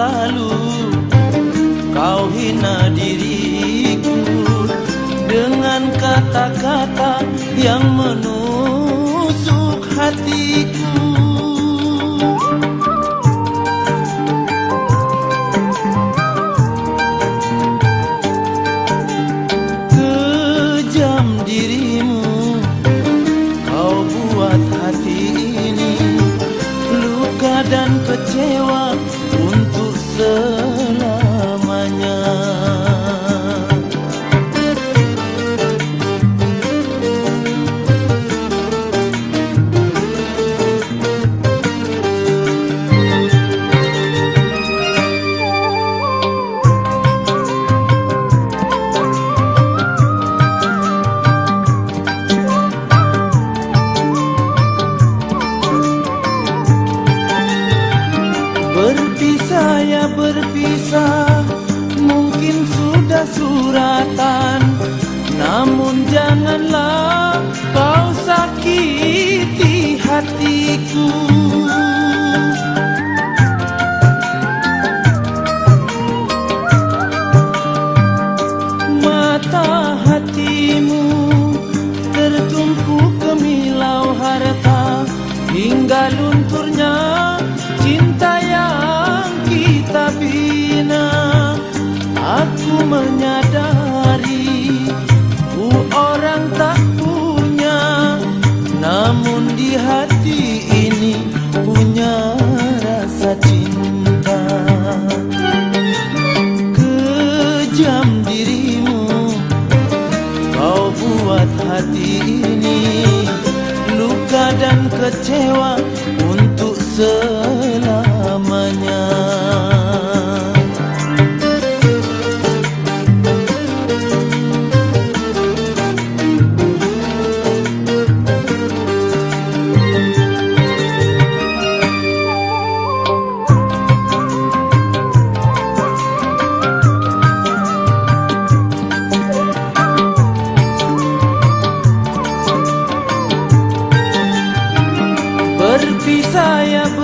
lalu Kau hina diriku Dengan kata-kata yang menusuk hatiku. Kejam dirimu Kau buat hati ini Luka dan kecewa untuk love Berpisah ya berpisah Mungkin sudah suratan. Namun janganlah kecewa untuk selamanya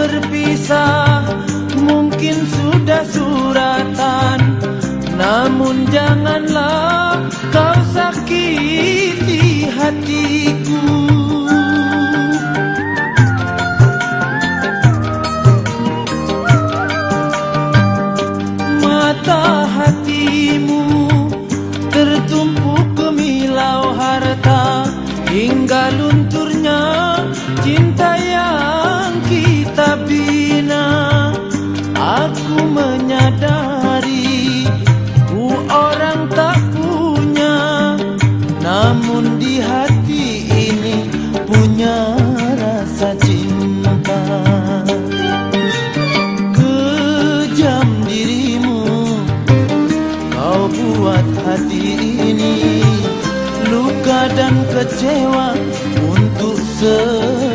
berpisah Mungkin sudah suratan. Namun janganlah kau sakiti hatiku. Mata hatimu tertumpu kemilau harta Hingga lunturnya cinta buat hati ini Luka dan kecewa untuk semua